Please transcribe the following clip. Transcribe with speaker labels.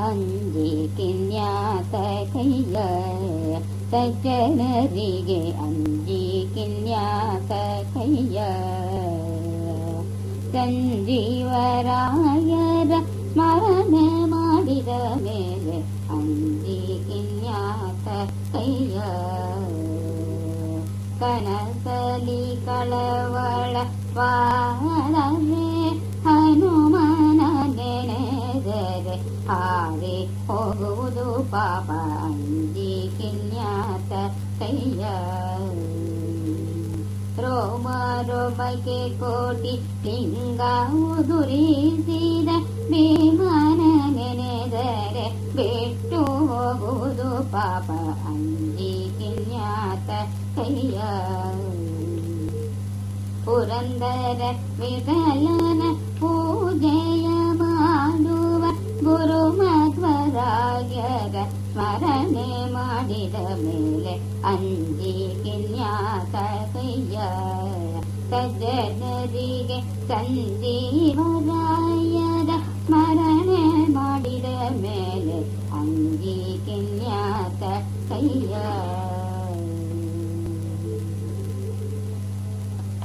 Speaker 1: ಅಂಜಿ ಕಿನ್ಯಾತ ಕೈಯ ಸಜ್ಜನರಿಗೆ ಅಂಜಿ ಕಿನ್ಯಾತ ಕೈಯ ಸಂಜೀವರಾಯರ ಸ್ಮರಣೆ ಮಾಡಿದ ಮೇಲೆ ಅಂಜಿ ಕಿನ್ಯಾತ ಕೈಯ ಕನಸಲಿ ಕಳವಳ ವಾಳನೆ ಹಾರಿ ಹೋಗುವುದು ಪಾಪ ಅಂಜಿ ಕಿನ್ಯಾತ ಕೈಯ ರೋಮ ರೋಮಕ್ಕೆ ಕೋಟಿ ಲಿಂಗ ಉದುರಿಸಿದ ಭೀಮನ ನೆನೆದರೆ ಬಿಟ್ಟು ಹೋಗುವುದು ಪಾಪ ಅಂಜಿ ಕಿನ್ಯಾತ ಕೈಯ ಪುರಂದರ ವಿಠಲನ ಪೂಜೆಯ ಮಧ್ವರಾಯರ ಸ್ಮರಣೆ ಮಾಡಿದ ಮೇಲೆ ಅಂಜಿ ಕಿನ್ಯಾತ ಕೈಯ ಸಜ್ಜನರಿಗೆ ಸಂಜೀವರಾಯರ ಸ್ಮರಣೆ ಮಾಡಿದ ಮೇಲೆ ಅಂಜಿ ಕಿನ್ಯಾತ ಕೈಯ